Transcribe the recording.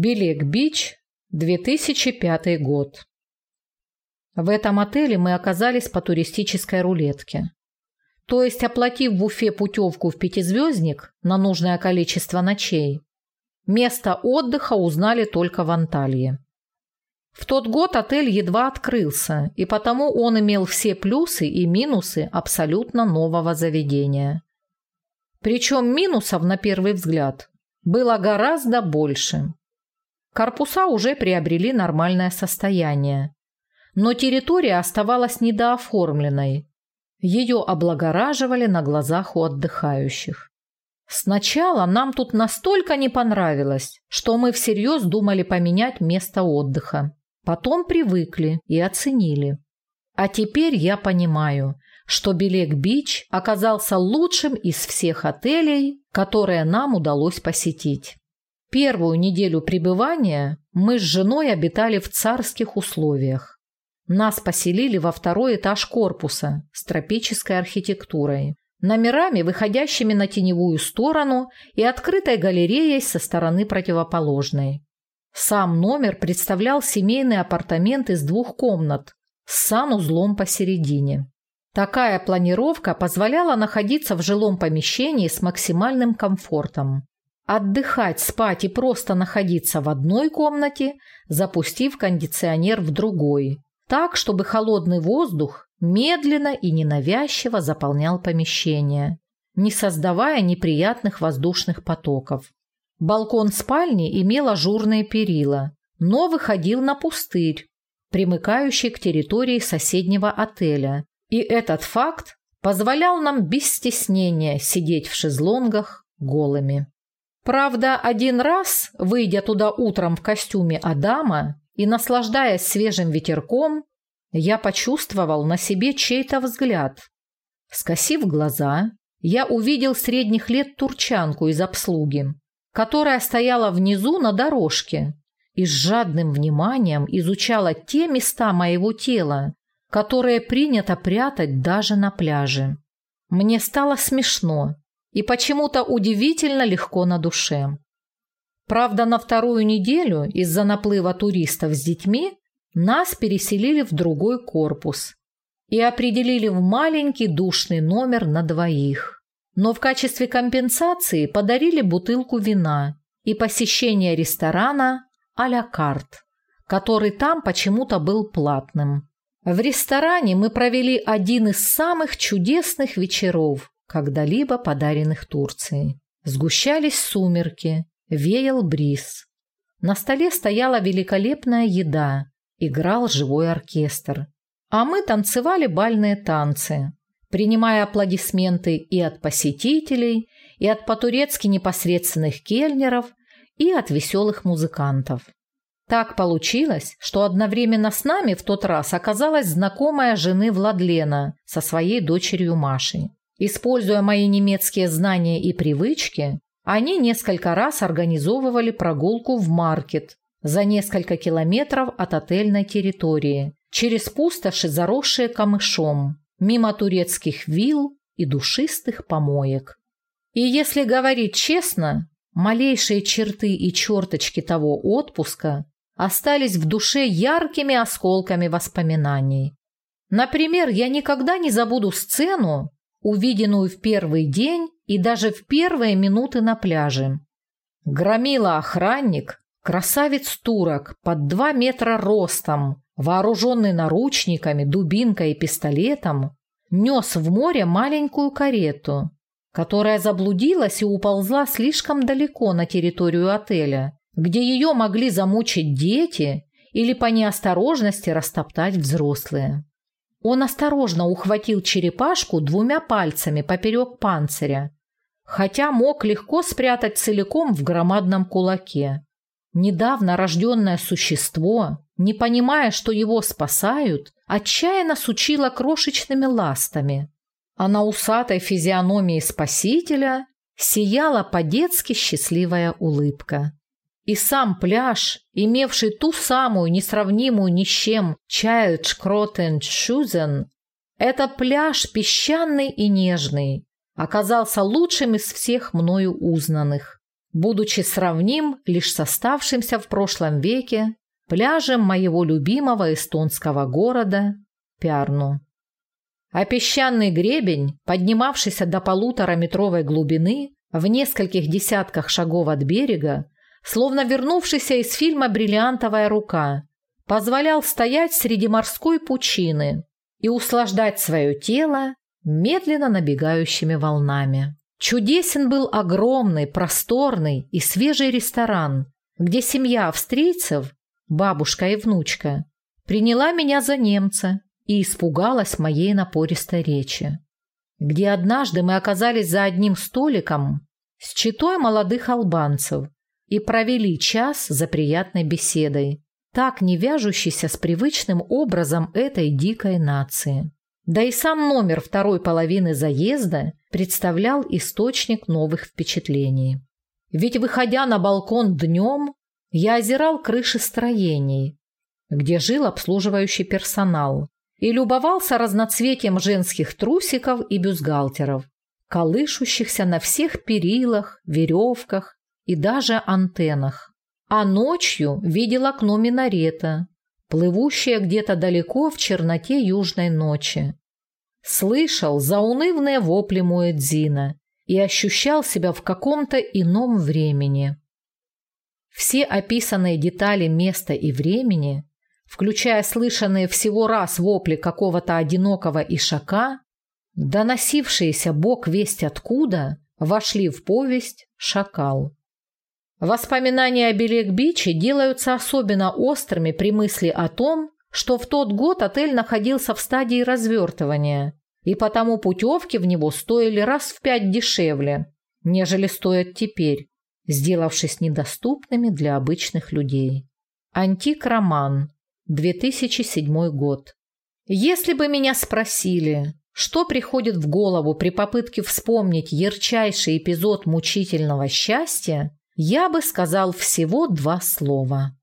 Белек-Бич, 2005 год. В этом отеле мы оказались по туристической рулетке. То есть, оплатив в Уфе путевку в пятизвездник на нужное количество ночей, место отдыха узнали только в Анталии. В тот год отель едва открылся, и потому он имел все плюсы и минусы абсолютно нового заведения. Причем минусов, на первый взгляд, было гораздо больше. Корпуса уже приобрели нормальное состояние. Но территория оставалась недооформленной. Ее облагораживали на глазах у отдыхающих. Сначала нам тут настолько не понравилось, что мы всерьез думали поменять место отдыха. Потом привыкли и оценили. А теперь я понимаю, что Белек-Бич оказался лучшим из всех отелей, которые нам удалось посетить. Первую неделю пребывания мы с женой обитали в царских условиях. Нас поселили во второй этаж корпуса с тропической архитектурой, номерами, выходящими на теневую сторону и открытой галереей со стороны противоположной. Сам номер представлял семейный апартамент из двух комнат с санузлом посередине. Такая планировка позволяла находиться в жилом помещении с максимальным комфортом. Отдыхать, спать и просто находиться в одной комнате, запустив кондиционер в другой, так, чтобы холодный воздух медленно и ненавязчиво заполнял помещение, не создавая неприятных воздушных потоков. Балкон спальни имел ажурные перила, но выходил на пустырь, примыкающий к территории соседнего отеля, и этот факт позволял нам без стеснения сидеть в шезлонгах голыми. Правда, один раз, выйдя туда утром в костюме Адама и наслаждаясь свежим ветерком, я почувствовал на себе чей-то взгляд. Скосив глаза, я увидел средних лет турчанку из обслуги, которая стояла внизу на дорожке и с жадным вниманием изучала те места моего тела, которые принято прятать даже на пляже. Мне стало смешно, и почему-то удивительно легко на душе. Правда, на вторую неделю из-за наплыва туристов с детьми нас переселили в другой корпус и определили в маленький душный номер на двоих. Но в качестве компенсации подарили бутылку вина и посещение ресторана а-ля карт, который там почему-то был платным. В ресторане мы провели один из самых чудесных вечеров, когда-либо подаренных Турции. Сгущались сумерки, веял бриз. На столе стояла великолепная еда, играл живой оркестр. А мы танцевали бальные танцы, принимая аплодисменты и от посетителей, и от по-турецки непосредственных кельнеров, и от веселых музыкантов. Так получилось, что одновременно с нами в тот раз оказалась знакомая жены Владлена со своей дочерью Машей. Используя мои немецкие знания и привычки, они несколько раз организовывали прогулку в маркет за несколько километров от отельной территории, через пустоши, заросшие камышом, мимо турецких вилл и душистых помоек. И если говорить честно, малейшие черты и черточки того отпуска остались в душе яркими осколками воспоминаний. Например, я никогда не забуду сцену, увиденную в первый день и даже в первые минуты на пляже. Громила охранник, красавец-турок под два метра ростом, вооруженный наручниками, дубинкой и пистолетом, нес в море маленькую карету, которая заблудилась и уползла слишком далеко на территорию отеля, где ее могли замучить дети или по неосторожности растоптать взрослые. Он осторожно ухватил черепашку двумя пальцами поперек панциря, хотя мог легко спрятать целиком в громадном кулаке. Недавно рожденное существо, не понимая, что его спасают, отчаянно сучило крошечными ластами, а на усатой физиономии спасителя сияла по-детски счастливая улыбка. И сам пляж, имевший ту самую несравнимую ни с чем Child Кротен Шузен, это пляж песчаный и нежный, оказался лучшим из всех мною узнанных. будучи сравним лишь с оставшимся в прошлом веке пляжем моего любимого эстонского города Пярну. А песчаный гребень, поднимавшийся до полутораметровой глубины, в нескольких десятках шагов от берега, словно вернувшийся из фильма «Бриллиантовая рука», позволял стоять среди морской пучины и услаждать свое тело медленно набегающими волнами. Чудесен был огромный, просторный и свежий ресторан, где семья австрийцев, бабушка и внучка, приняла меня за немца и испугалась моей напористой речи. Где однажды мы оказались за одним столиком с читой молодых албанцев и провели час за приятной беседой, так не вяжущейся с привычным образом этой дикой нации. Да и сам номер второй половины заезда представлял источник новых впечатлений. Ведь, выходя на балкон днем, я озирал крыши строений, где жил обслуживающий персонал, и любовался разноцветием женских трусиков и бюстгальтеров, колышущихся на всех перилах, веревках и даже антеннах. А ночью видел окно минарета, плывущее где-то далеко в черноте южной ночи. Слышал заунывные вопли Муэдзина и ощущал себя в каком-то ином времени. Все описанные детали места и времени, включая слышанные всего раз вопли какого-то одинокого ишака, доносившиеся бог весть откуда, вошли в повесть «Шакал». Воспоминания о Белек-Биче делаются особенно острыми при мысли о том, что в тот год отель находился в стадии развертывания, и потому путевки в него стоили раз в пять дешевле, нежели стоят теперь, сделавшись недоступными для обычных людей. Антик-роман, 2007 год. Если бы меня спросили, что приходит в голову при попытке вспомнить ярчайший эпизод мучительного счастья, я бы сказал всего два слова.